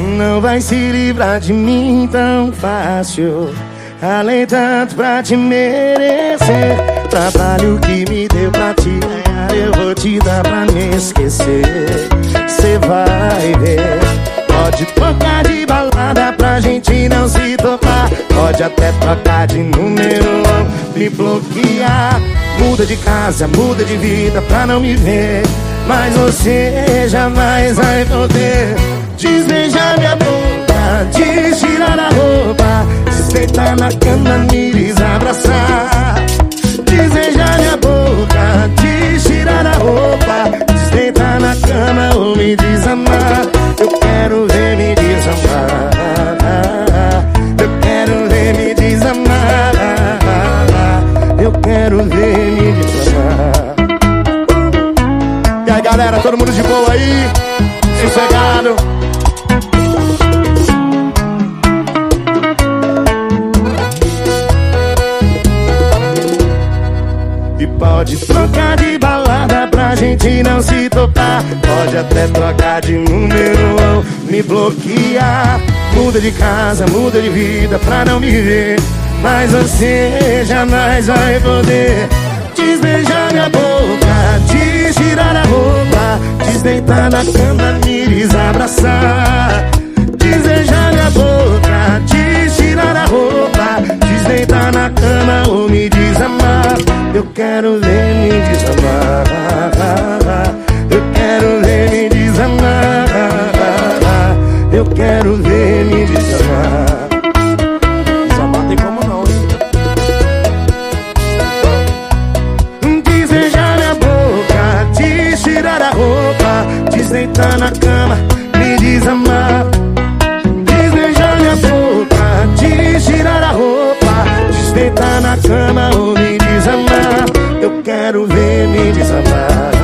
não vai se livrar de mim tão fácil. Além tanto pra te merecer. Trabalho que me deu pra te ganhar, eu vou te dar pra me esquecer. Cê vai ver. Pode trocar de balada pra gente não se tocar. Pode até trocar de número, me bloquear. Muda de casa, muda de vida pra não me ver. Mas você jamais vai poder desbeijar minha boca, tirar a roupa, deitar na cama, me desabraçar. Desejar minha boca, tirar a roupa, deitar na cama ou me desamar. Eu quero ver me desamar. Eu quero ver me desamar. Eu quero ver me desamar. E aí galera, todo mundo de boa aí? Sossegado. E pode trocar de balada pra gente não se topar. Pode até trocar de número ou me bloquear. Muda de casa, muda de vida pra não me ver. Mas você jamais vai poder desbeijar minha boca, tirar a roupa, desdeitar na cama, me desabraçar. Quero ver me desamar. Eu quero ver me desamar. Eu quero ver me desamar. Desamar tem como não, hein? Desejar minha boca, tirar a roupa, desdeitar na cama, quero ver me desamar.